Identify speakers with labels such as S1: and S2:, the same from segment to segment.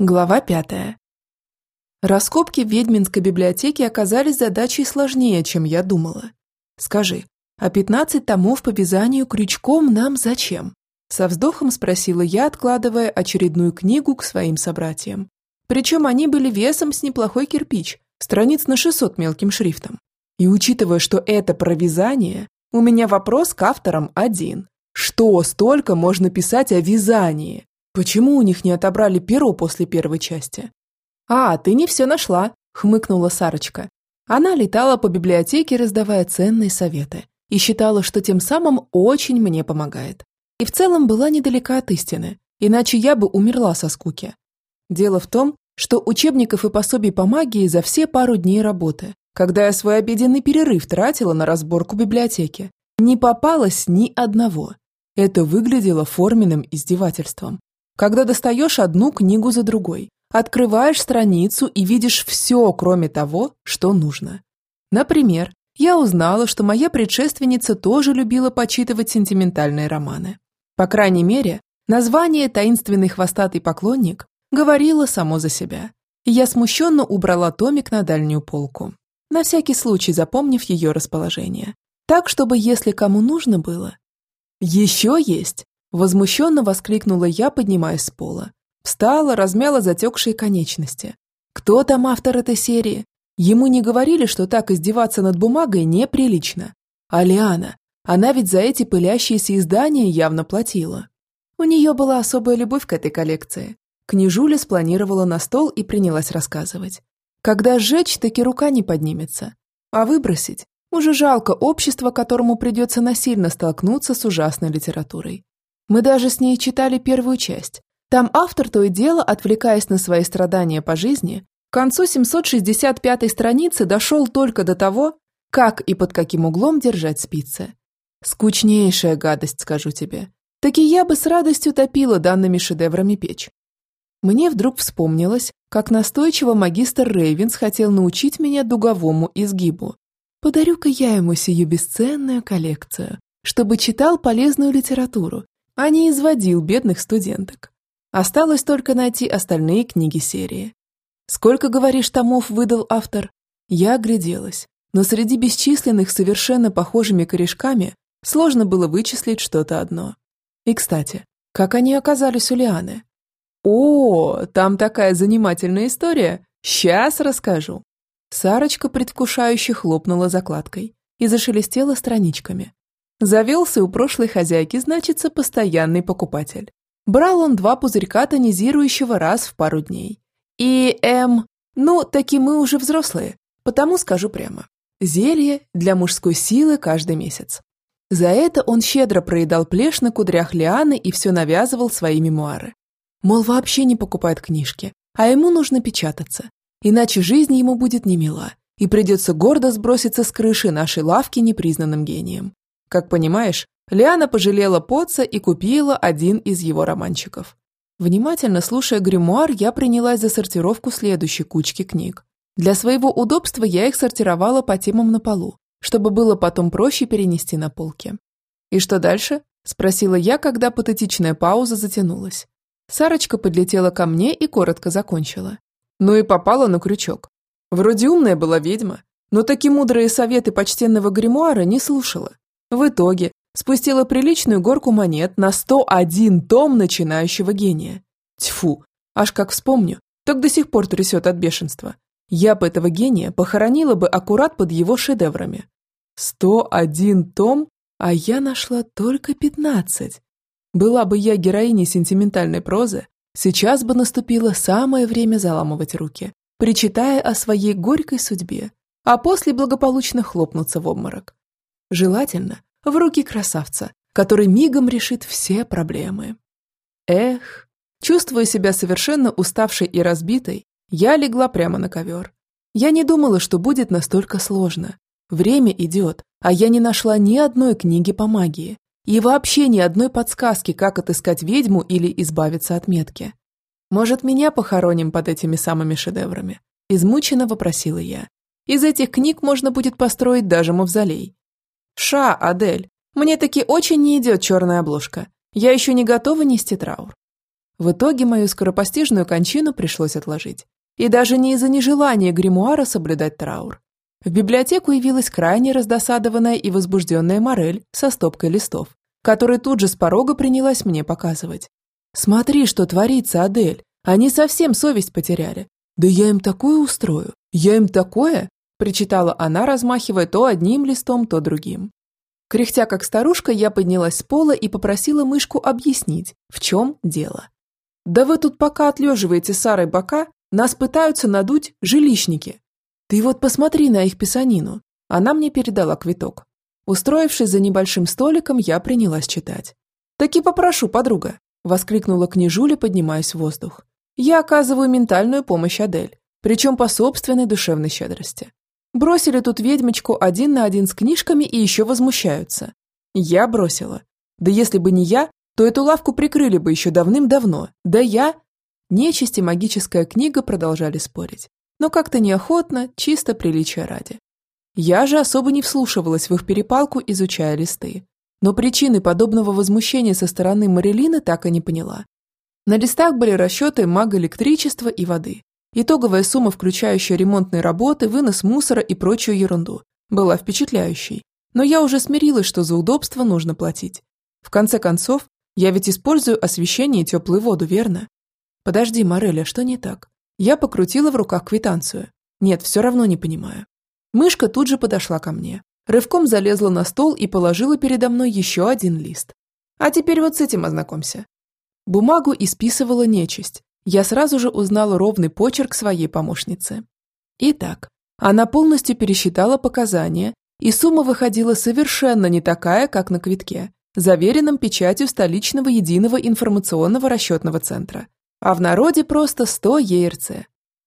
S1: Глава пятая. Раскопки в ведьминской библиотеке оказались задачей сложнее, чем я думала. Скажи, а 15 томов по вязанию крючком нам зачем? Со вздохом спросила я, откладывая очередную книгу к своим собратьям. Причем они были весом с неплохой кирпич, страниц на 600 мелким шрифтом. И учитывая, что это про вязание, у меня вопрос к авторам один. Что столько можно писать о вязании? Почему у них не отобрали перо после первой части? А, ты не все нашла, хмыкнула Сарочка. Она летала по библиотеке, раздавая ценные советы, и считала, что тем самым очень мне помогает. И в целом была недалека от истины, иначе я бы умерла со скуки. Дело в том, что учебников и пособий по магии за все пару дней работы, когда я свой обеденный перерыв тратила на разборку библиотеки, не попалось ни одного. Это выглядело форменным издевательством. Когда достаешь одну книгу за другой, открываешь страницу и видишь все, кроме того, что нужно. Например, я узнала, что моя предшественница тоже любила почитывать сентиментальные романы. По крайней мере, название «Таинственный хвостатый поклонник» говорило само за себя. И я смущенно убрала томик на дальнюю полку, на всякий случай запомнив ее расположение. Так, чтобы если кому нужно было. Еще есть Возмущенно воскликнула я, поднимаясь с пола. Встала, размяла затекшие конечности. Кто там автор этой серии? Ему не говорили, что так издеваться над бумагой неприлично. А Лиана, она ведь за эти пылящиеся издания явно платила. У нее была особая любовь к этой коллекции. Княжуля спланировала на стол и принялась рассказывать. Когда сжечь, таки рука не поднимется. А выбросить? Уже жалко общество, которому придется насильно столкнуться с ужасной литературой. Мы даже с ней читали первую часть. Там автор то и дело, отвлекаясь на свои страдания по жизни, к концу 765 страницы дошел только до того, как и под каким углом держать спицы. Скучнейшая гадость, скажу тебе. Таки я бы с радостью топила данными шедеврами печь. Мне вдруг вспомнилось, как настойчиво магистр Рейвенс хотел научить меня дуговому изгибу. Подарю-ка я ему сию бесценную коллекцию, чтобы читал полезную литературу а не изводил бедных студенток. Осталось только найти остальные книги серии. Сколько, говоришь, томов выдал автор? Я огляделась, но среди бесчисленных совершенно похожими корешками сложно было вычислить что-то одно. И, кстати, как они оказались у Лианы? О, там такая занимательная история. Сейчас расскажу. Сарочка предвкушающе хлопнула закладкой и зашелестела страничками. Завелся у прошлой хозяйки, значится, постоянный покупатель. Брал он два пузырька тонизирующего раз в пару дней. И, эм, ну, таки мы уже взрослые, потому скажу прямо. Зелье для мужской силы каждый месяц. За это он щедро проедал плешь на кудрях Лианы и все навязывал свои мемуары. Мол, вообще не покупает книжки, а ему нужно печататься, иначе жизнь ему будет немила, и придется гордо сброситься с крыши нашей лавки непризнанным гением. Как понимаешь, Лиана пожалела Потца и купила один из его романчиков. Внимательно слушая гримуар, я принялась за сортировку следующей кучки книг. Для своего удобства я их сортировала по темам на полу, чтобы было потом проще перенести на полки. «И что дальше?» – спросила я, когда патетичная пауза затянулась. Сарочка подлетела ко мне и коротко закончила. Ну и попала на крючок. Вроде умная была ведьма, но такие мудрые советы почтенного гримуара не слушала в итоге спустила приличную горку монет на 101 том начинающего гения. Тьфу, аж как вспомню, так до сих пор трясет от бешенства. Я бы этого гения похоронила бы аккурат под его шедеврами. 101 том, а я нашла только 15. Была бы я героиней сентиментальной прозы, сейчас бы наступило самое время заламывать руки, причитая о своей горькой судьбе, а после благополучно хлопнуться в обморок. Желательно в руки красавца, который мигом решит все проблемы. Эх, чувствуя себя совершенно уставшей и разбитой, я легла прямо на ковер. Я не думала, что будет настолько сложно. Время идет, а я не нашла ни одной книги по магии и вообще ни одной подсказки, как отыскать ведьму или избавиться от метки. Может, меня похороним под этими самыми шедеврами? Измученно вопросила я. Из этих книг можно будет построить даже мавзолей. «Ша, Адель, мне таки очень не идет черная обложка. Я еще не готова нести траур». В итоге мою скоропостижную кончину пришлось отложить. И даже не из-за нежелания гримуара соблюдать траур. В библиотеку явилась крайне раздосадованная и возбужденная Морель со стопкой листов, который тут же с порога принялась мне показывать. «Смотри, что творится, Адель. Они совсем совесть потеряли. Да я им такое устрою. Я им такое!» Причитала она, размахивая то одним листом, то другим. Кряхтя как старушка, я поднялась с пола и попросила мышку объяснить, в чем дело. «Да вы тут пока отлеживаете Сарой бока, нас пытаются надуть жилищники. Ты вот посмотри на их писанину». Она мне передала квиток. Устроившись за небольшим столиком, я принялась читать. «Таки попрошу, подруга», – воскликнула княжуля, поднимаясь в воздух. «Я оказываю ментальную помощь Адель, причем по собственной душевной щедрости. Бросили тут ведьмочку один на один с книжками и еще возмущаются. Я бросила. Да если бы не я, то эту лавку прикрыли бы еще давным-давно. Да я... Нечисть и магическая книга продолжали спорить. Но как-то неохотно, чисто приличия ради. Я же особо не вслушивалась в их перепалку, изучая листы. Но причины подобного возмущения со стороны Марилины так и не поняла. На листах были расчеты мага электричества и воды. Итоговая сумма, включающая ремонтные работы, вынос мусора и прочую ерунду, была впечатляющей. Но я уже смирилась, что за удобство нужно платить. В конце концов, я ведь использую освещение и теплую воду, верно? Подожди, Мореля, что не так? Я покрутила в руках квитанцию. Нет, все равно не понимаю. Мышка тут же подошла ко мне. Рывком залезла на стол и положила передо мной еще один лист. А теперь вот с этим ознакомься. Бумагу исписывала нечисть, я сразу же узнала ровный почерк своей помощницы. Итак, она полностью пересчитала показания, и сумма выходила совершенно не такая, как на квитке, заверенном печатью столичного единого информационного расчетного центра, а в народе просто 100 ЕРЦ.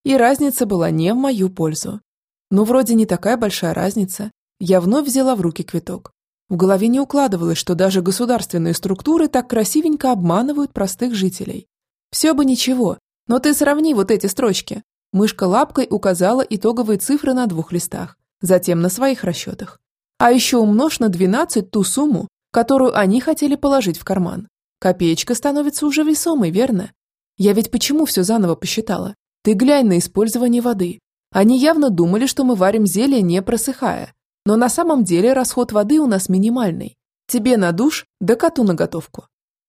S1: И разница была не в мою пользу. Ну, вроде не такая большая разница. Я вновь взяла в руки квиток. В голове не укладывалось, что даже государственные структуры так красивенько обманывают простых жителей. Все бы ничего, но ты сравни вот эти строчки. Мышка лапкой указала итоговые цифры на двух листах, затем на своих расчетах. А еще умножь на 12 ту сумму, которую они хотели положить в карман. Копеечка становится уже весомой, верно? Я ведь почему все заново посчитала? Ты глянь на использование воды. Они явно думали, что мы варим зелье, не просыхая. Но на самом деле расход воды у нас минимальный. Тебе на душ, да коту на готовку.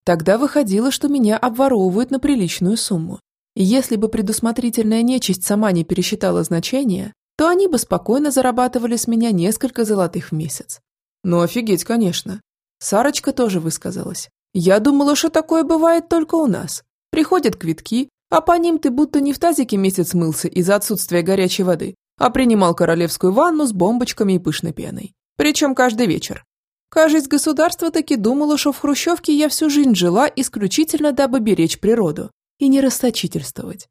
S1: Тогда выходило, что меня обворовывают на приличную сумму. И если бы предусмотрительная нечисть сама не пересчитала значение, то они бы спокойно зарабатывали с меня несколько золотых в месяц. Ну офигеть, конечно. Сарочка тоже высказалась. Я думала, что такое бывает только у нас. Приходят квитки, а по ним ты будто не в тазике месяц мылся из-за отсутствия горячей воды, а принимал королевскую ванну с бомбочками и пышной пеной. Причем каждый вечер. Кажется, государство таки думало, что в Хрущевке я всю жизнь жила исключительно дабы беречь природу и не расточительствовать.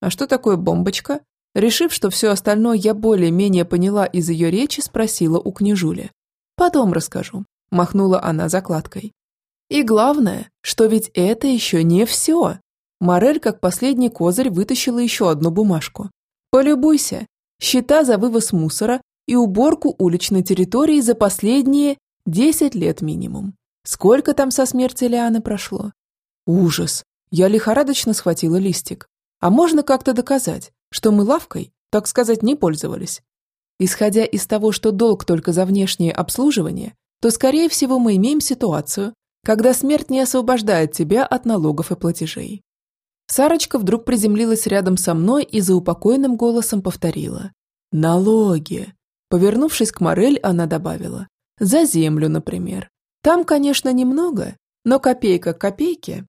S1: А что такое бомбочка? Решив, что все остальное я более-менее поняла из ее речи, спросила у княжули. Потом расскажу. Махнула она закладкой. И главное, что ведь это еще не все. Морель, как последний козырь, вытащила еще одну бумажку. Полюбуйся. Счета за вывоз мусора и уборку уличной территории за последние Десять лет минимум. Сколько там со смерти Лианы прошло? Ужас. Я лихорадочно схватила листик. А можно как-то доказать, что мы лавкой, так сказать, не пользовались? Исходя из того, что долг только за внешнее обслуживание, то, скорее всего, мы имеем ситуацию, когда смерть не освобождает тебя от налогов и платежей. Сарочка вдруг приземлилась рядом со мной и за упокойным голосом повторила. «Налоги!» Повернувшись к Морель, она добавила. За землю, например. Там, конечно, немного, но копейка к копейке.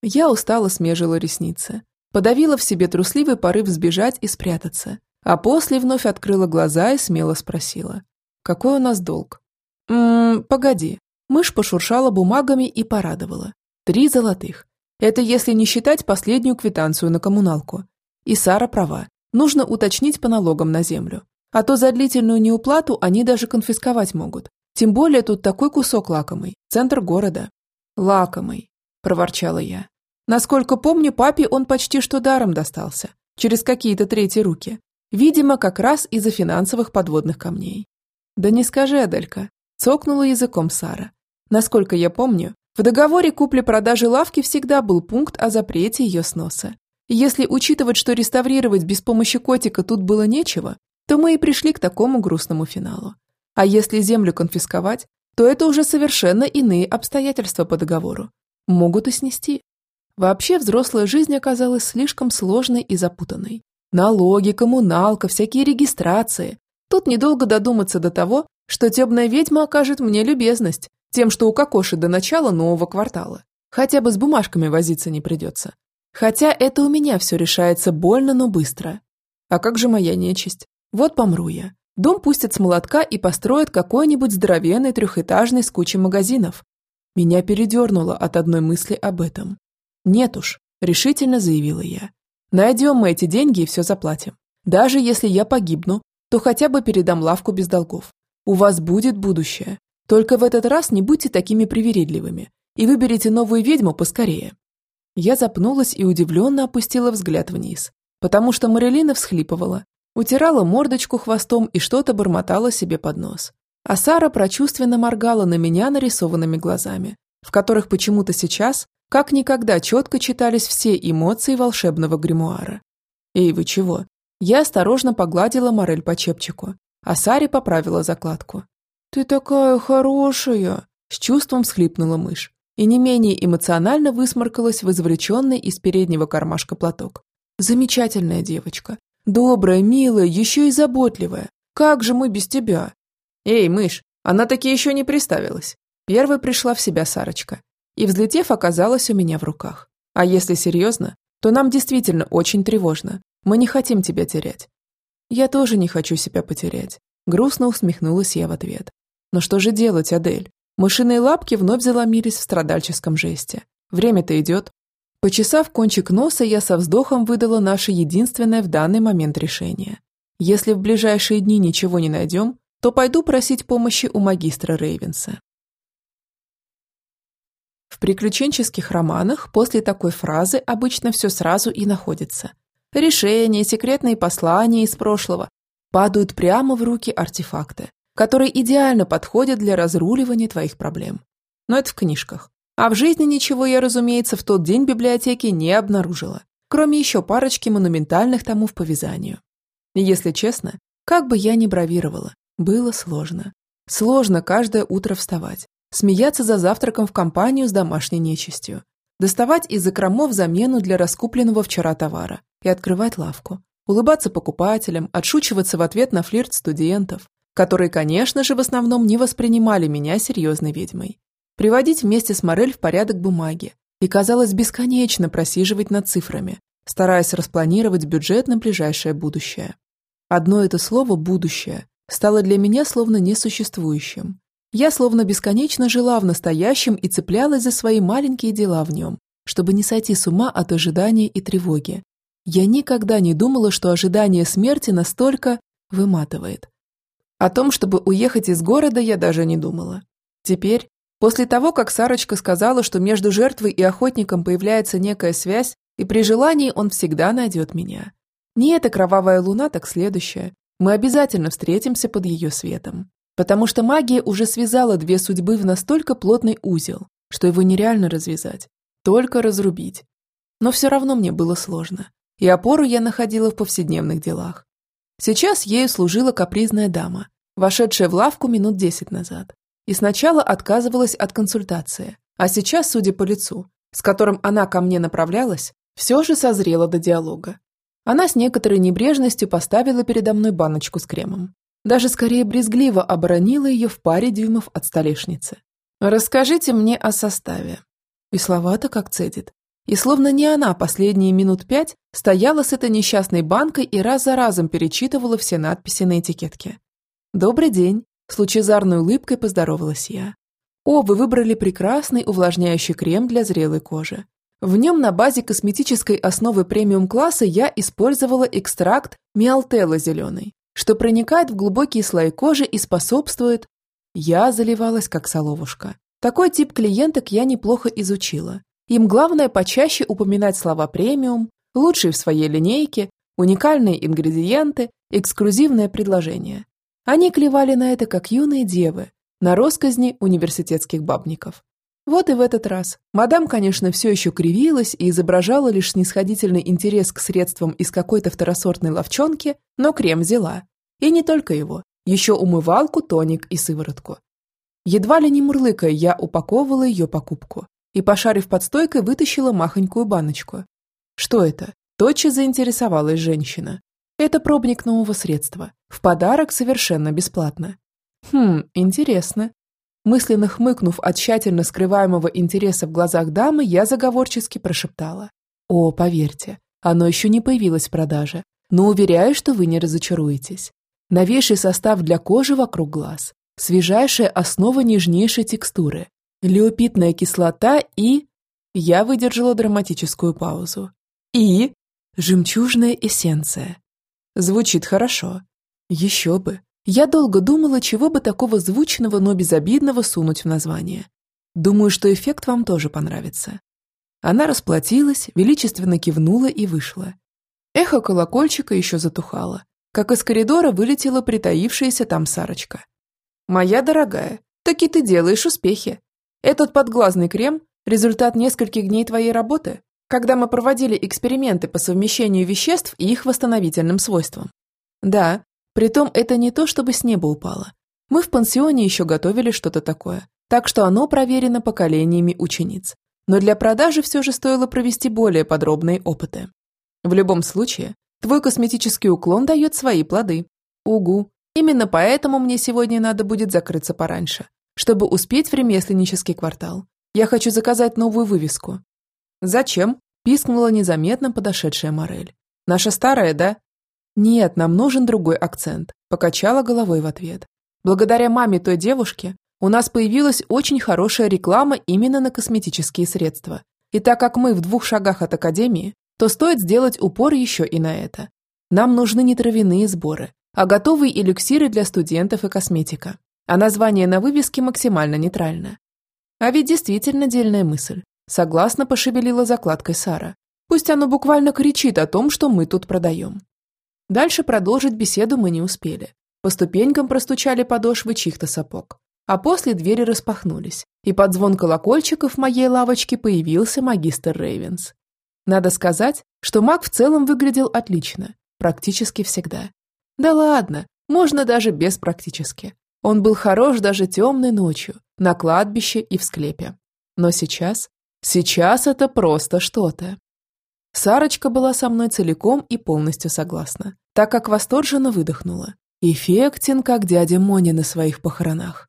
S1: Я устало смежила ресницы, подавила в себе трусливый порыв сбежать и спрятаться, а после вновь открыла глаза и смело спросила. «Какой у нас долг?» «Ммм, погоди». Мышь пошуршала бумагами и порадовала. «Три золотых. Это если не считать последнюю квитанцию на коммуналку. И Сара права. Нужно уточнить по налогам на землю. А то за длительную неуплату они даже конфисковать могут. Тем более тут такой кусок лакомый, центр города. Лакомый, проворчала я. Насколько помню, папе он почти что даром достался, через какие-то третьи руки. Видимо, как раз из-за финансовых подводных камней. Да не скажи, Аделька, цокнула языком Сара. Насколько я помню, В договоре купли-продажи лавки всегда был пункт о запрете ее сноса. Если учитывать, что реставрировать без помощи котика тут было нечего, то мы и пришли к такому грустному финалу. А если землю конфисковать, то это уже совершенно иные обстоятельства по договору. Могут и снести. Вообще взрослая жизнь оказалась слишком сложной и запутанной. Налоги, коммуналка, всякие регистрации. Тут недолго додуматься до того, что темная ведьма окажет мне любезность тем, что укокошит до начала нового квартала. Хотя бы с бумажками возиться не придется. Хотя это у меня все решается больно, но быстро. А как же моя нечисть? Вот помру я. Дом пустят с молотка и построят какой-нибудь здоровенный трехэтажный с кучей магазинов. Меня передернуло от одной мысли об этом. Нет уж, решительно заявила я. Найдем мы эти деньги и все заплатим. Даже если я погибну, то хотя бы передам лавку без долгов. У вас будет будущее. Только в этот раз не будьте такими привередливыми и выберите новую ведьму поскорее. Я запнулась и удивленно опустила взгляд вниз, потому что Марилина всхлипывала, утирала мордочку хвостом и что-то бормотала себе под нос. А Сара прочувственно моргала на меня нарисованными глазами, в которых почему-то сейчас, как никогда, четко читались все эмоции волшебного гримуара. «Эй, вы чего?» Я осторожно погладила Морель по чепчику, а Саре поправила закладку. «Ты такая хорошая!» С чувством всхлипнула мышь и не менее эмоционально высморкалась в извлеченный из переднего кармашка платок. «Замечательная девочка. Добрая, милая, еще и заботливая. Как же мы без тебя?» «Эй, мышь, она таки еще не приставилась». Первой пришла в себя Сарочка. И, взлетев, оказалась у меня в руках. А если серьезно, то нам действительно очень тревожно. Мы не хотим тебя терять. Я тоже не хочу себя потерять. Грустно усмехнулась я в ответ. Но что же делать, Адель? Мышиные лапки вновь заломились в страдальческом жесте. Время-то идет. Почесав кончик носа, я со вздохом выдала наше единственное в данный момент решение. Если в ближайшие дни ничего не найдем, то пойду просить помощи у магистра Рейвенса. В приключенческих романах после такой фразы обычно все сразу и находится. Решения, секретные послания из прошлого падают прямо в руки артефакты, которые идеально подходят для разруливания твоих проблем. Но это в книжках. А в жизни ничего я, разумеется, в тот день в библиотеке не обнаружила, кроме еще парочки монументальных томов по вязанию. И если честно, как бы я ни бравировала, было сложно. Сложно каждое утро вставать, смеяться за завтраком в компанию с домашней нечистью, доставать из закромов замену для раскупленного вчера товара и открывать лавку, улыбаться покупателям, отшучиваться в ответ на флирт студентов, которые, конечно же, в основном не воспринимали меня серьезной ведьмой. Приводить вместе с Морель в порядок бумаги и, казалось, бесконечно просиживать над цифрами, стараясь распланировать бюджет на ближайшее будущее. Одно это слово «будущее» стало для меня словно несуществующим. Я словно бесконечно жила в настоящем и цеплялась за свои маленькие дела в нем, чтобы не сойти с ума от ожидания и тревоги. Я никогда не думала, что ожидание смерти настолько выматывает. О том, чтобы уехать из города, я даже не думала. Теперь, после того, как Сарочка сказала, что между жертвой и охотником появляется некая связь, и при желании он всегда найдет меня. Не эта кровавая луна, так следующая. Мы обязательно встретимся под ее светом. Потому что магия уже связала две судьбы в настолько плотный узел, что его нереально развязать, только разрубить. Но все равно мне было сложно, и опору я находила в повседневных делах. Сейчас ею служила капризная дама, вошедшая в лавку минут десять назад. И сначала отказывалась от консультации, а сейчас, судя по лицу, с которым она ко мне направлялась, все же созрела до диалога. Она с некоторой небрежностью поставила передо мной баночку с кремом. Даже скорее брезгливо оборонила ее в паре дюймов от столешницы. «Расскажите мне о составе». И слова-то как цедит. И словно не она последние минут пять стояла с этой несчастной банкой и раз за разом перечитывала все надписи на этикетке. «Добрый день», – с лучезарной улыбкой поздоровалась я. «О, вы выбрали прекрасный увлажняющий крем для зрелой кожи. В нем на базе косметической основы премиум-класса я использовала экстракт миалтелла зеленый, что проникает в глубокие слои кожи и способствует... Я заливалась как соловушка. Такой тип клиенток я неплохо изучила им главное почаще упоминать слова «премиум», «лучшие в своей линейке», «уникальные ингредиенты», «эксклюзивное предложение». Они клевали на это, как юные девы, на росказни университетских бабников. Вот и в этот раз. Мадам, конечно, все еще кривилась и изображала лишь снисходительный интерес к средствам из какой-то второсортной ловчонки, но крем взяла. И не только его. Еще умывалку, тоник и сыворотку. Едва ли не мурлыкая, я упаковывала ее покупку и, пошарив под стойкой, вытащила махонькую баночку. Что это? Тотчас заинтересовалась женщина. Это пробник нового средства. В подарок совершенно бесплатно. Хм, интересно. Мысленно хмыкнув от тщательно скрываемого интереса в глазах дамы, я заговорчески прошептала. «О, поверьте, оно еще не появилось в продаже, но уверяю, что вы не разочаруетесь. Новейший состав для кожи вокруг глаз, свежайшая основа нежнейшей текстуры, леопитная кислота и...» Я выдержала драматическую паузу. «И...» «Жемчужная эссенция». Звучит хорошо. Еще бы. Я долго думала, чего бы такого звучного, но безобидного сунуть в название. Думаю, что эффект вам тоже понравится. Она расплатилась, величественно кивнула и вышла. Эхо колокольчика еще затухало, как из коридора вылетела притаившаяся там Сарочка. «Моя дорогая, таки ты делаешь успехи. Этот подглазный крем – результат нескольких дней твоей работы, когда мы проводили эксперименты по совмещению веществ и их восстановительным свойствам. Да, Притом это не то, чтобы с неба упало. Мы в пансионе еще готовили что-то такое, так что оно проверено поколениями учениц. Но для продажи все же стоило провести более подробные опыты. В любом случае, твой косметический уклон дает свои плоды. Угу. Именно поэтому мне сегодня надо будет закрыться пораньше, чтобы успеть в ремесленнический квартал. Я хочу заказать новую вывеску. Зачем? Пискнула незаметно подошедшая Морель. Наша старая, да? «Нет, нам нужен другой акцент», – покачала головой в ответ. «Благодаря маме той девушки у нас появилась очень хорошая реклама именно на косметические средства. И так как мы в двух шагах от академии, то стоит сделать упор еще и на это. Нам нужны не травяные сборы, а готовые эликсиры для студентов и косметика. А название на вывеске максимально нейтрально. А ведь действительно дельная мысль. Согласно пошевелила закладкой Сара. Пусть оно буквально кричит о том, что мы тут продаем. Дальше продолжить беседу мы не успели. По ступенькам простучали подошвы чьих-то сапог. А после двери распахнулись, и под звон колокольчиков в моей лавочке появился магистр Рейвенс. Надо сказать, что маг в целом выглядел отлично, практически всегда. Да ладно, можно даже без практически. Он был хорош даже темной ночью, на кладбище и в склепе. Но сейчас, сейчас это просто что-то. Сарочка была со мной целиком и полностью согласна, так как восторженно выдохнула. Эффектен, как дядя Мони на своих похоронах.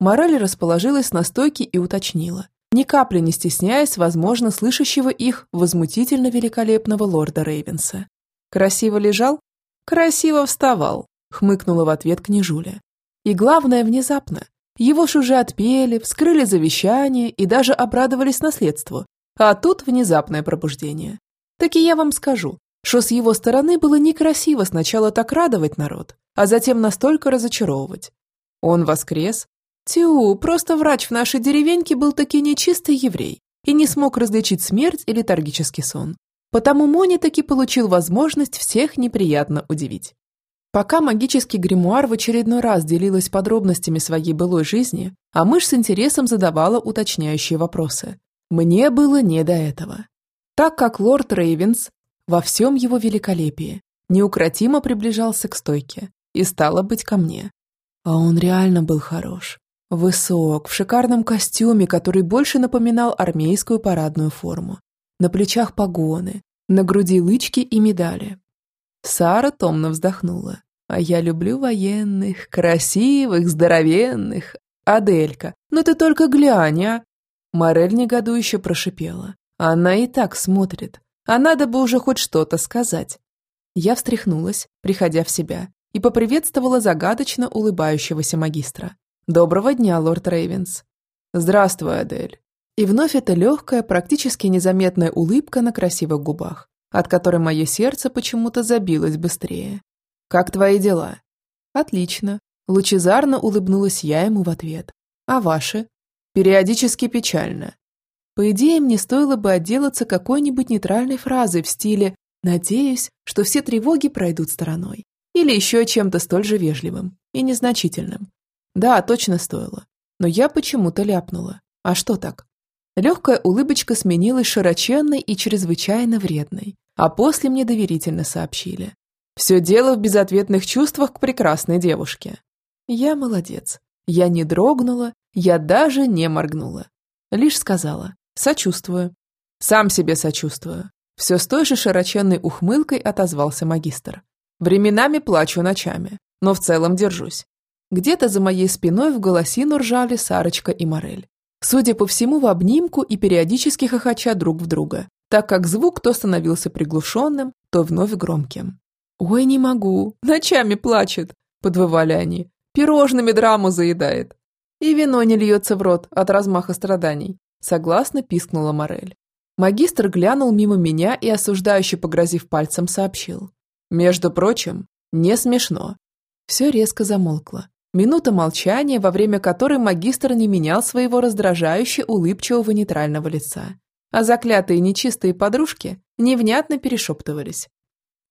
S1: Мораль расположилась на стойке и уточнила, ни капли не стесняясь, возможно, слышащего их возмутительно великолепного лорда Рейвенса. «Красиво лежал?» «Красиво вставал», — хмыкнула в ответ княжуля. И главное, внезапно. Его ж уже отпели, вскрыли завещание и даже обрадовались наследству. А тут внезапное пробуждение. Так и я вам скажу, что с его стороны было некрасиво сначала так радовать народ, а затем настолько разочаровывать. Он воскрес. Тю, просто врач в нашей деревеньке был таки нечистый еврей и не смог различить смерть или летаргический сон. Потому Мони таки получил возможность всех неприятно удивить. Пока магический гримуар в очередной раз делилась подробностями своей былой жизни, а мышь с интересом задавала уточняющие вопросы. Мне было не до этого так как лорд Рейвенс во всем его великолепии неукротимо приближался к стойке и стало быть ко мне. А он реально был хорош. Высок, в шикарном костюме, который больше напоминал армейскую парадную форму. На плечах погоны, на груди лычки и медали. Сара томно вздохнула. А я люблю военных, красивых, здоровенных. Аделька, ну ты только глянь, а! Морель негодующе прошипела. Она и так смотрит, а надо бы уже хоть что-то сказать. Я встряхнулась, приходя в себя, и поприветствовала загадочно улыбающегося магистра. «Доброго дня, лорд Рейвенс». «Здравствуй, Адель». И вновь эта легкая, практически незаметная улыбка на красивых губах, от которой мое сердце почему-то забилось быстрее. «Как твои дела?» «Отлично». Лучезарно улыбнулась я ему в ответ. «А ваши?» «Периодически печально. По идее, мне стоило бы отделаться какой-нибудь нейтральной фразой в стиле «надеюсь, что все тревоги пройдут стороной» или еще чем-то столь же вежливым и незначительным. Да, точно стоило. Но я почему-то ляпнула. А что так? Легкая улыбочка сменилась широченной и чрезвычайно вредной, а после мне доверительно сообщили. Все дело в безответных чувствах к прекрасной девушке. Я молодец. Я не дрогнула, я даже не моргнула. Лишь сказала «сочувствую». «Сам себе сочувствую». Все с той же широченной ухмылкой отозвался магистр. «Временами плачу ночами, но в целом держусь». Где-то за моей спиной в голосину ржали Сарочка и Морель. Судя по всему, в обнимку и периодически хохоча друг в друга, так как звук то становился приглушенным, то вновь громким. «Ой, не могу, ночами плачет», – подвывали они. «Пирожными драму заедает». «И вино не льется в рот от размаха страданий», – согласно пискнула Морель. Магистр глянул мимо меня и, осуждающе погрозив пальцем, сообщил. «Между прочим, не смешно». Все резко замолкло. Минута молчания, во время которой магистр не менял своего раздражающе улыбчивого нейтрального лица. А заклятые нечистые подружки невнятно перешептывались.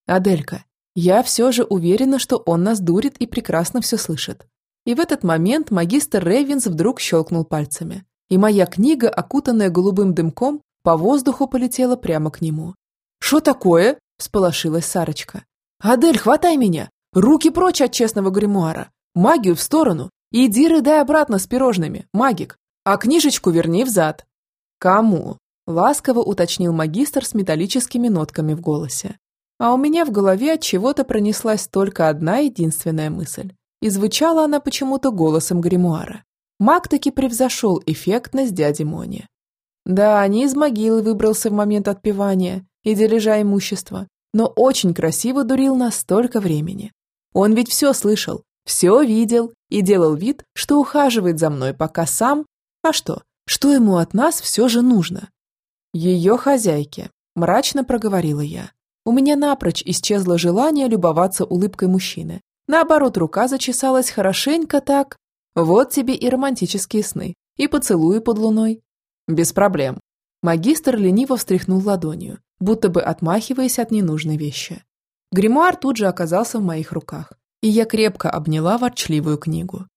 S1: «Аделька, я все же уверена, что он нас дурит и прекрасно все слышит. И в этот момент магистр Рейвенс вдруг щелкнул пальцами, и моя книга, окутанная голубым дымком, по воздуху полетела прямо к нему. «Что такое?» – всполошилась Сарочка. «Адель, хватай меня! Руки прочь от честного гримуара! Магию в сторону! Иди рыдай обратно с пирожными, магик! А книжечку верни взад!» «Кому?» – ласково уточнил магистр с металлическими нотками в голосе. А у меня в голове от чего-то пронеслась только одна единственная мысль. И звучала она почему-то голосом гримуара. Маг таки превзошел эффектность дяди Мони. Да, не из могилы выбрался в момент отпевания и дележа имущества, но очень красиво дурил нас столько времени. Он ведь все слышал, все видел и делал вид, что ухаживает за мной, пока сам... А что? Что ему от нас все же нужно? Ее хозяйке, мрачно проговорила я. У меня напрочь исчезло желание любоваться улыбкой мужчины. Наоборот, рука зачесалась хорошенько так. Вот тебе и романтические сны, и поцелуи под луной. Без проблем. Магистр лениво встряхнул ладонью, будто бы отмахиваясь от ненужной вещи. Гримуар тут же оказался в моих руках, и я крепко обняла ворчливую книгу.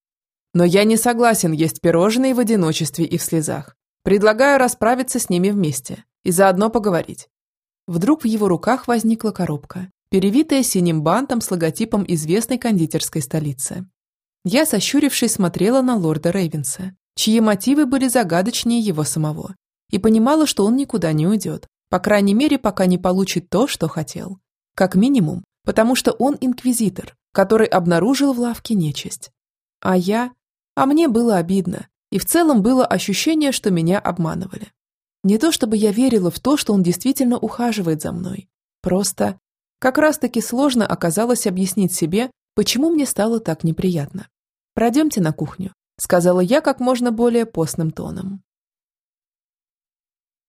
S1: Но я не согласен есть пирожные в одиночестве и в слезах. Предлагаю расправиться с ними вместе и заодно поговорить. Вдруг в его руках возникла коробка, перевитая синим бантом с логотипом известной кондитерской столицы. Я, сощурившись, смотрела на лорда Рейвенса, чьи мотивы были загадочнее его самого, и понимала, что он никуда не уйдет, по крайней мере, пока не получит то, что хотел. Как минимум, потому что он инквизитор, который обнаружил в лавке нечисть. А я... А мне было обидно, и в целом было ощущение, что меня обманывали. Не то чтобы я верила в то, что он действительно ухаживает за мной. Просто как раз-таки сложно оказалось объяснить себе, почему мне стало так неприятно. «Пройдемте на кухню», — сказала я как можно более постным тоном.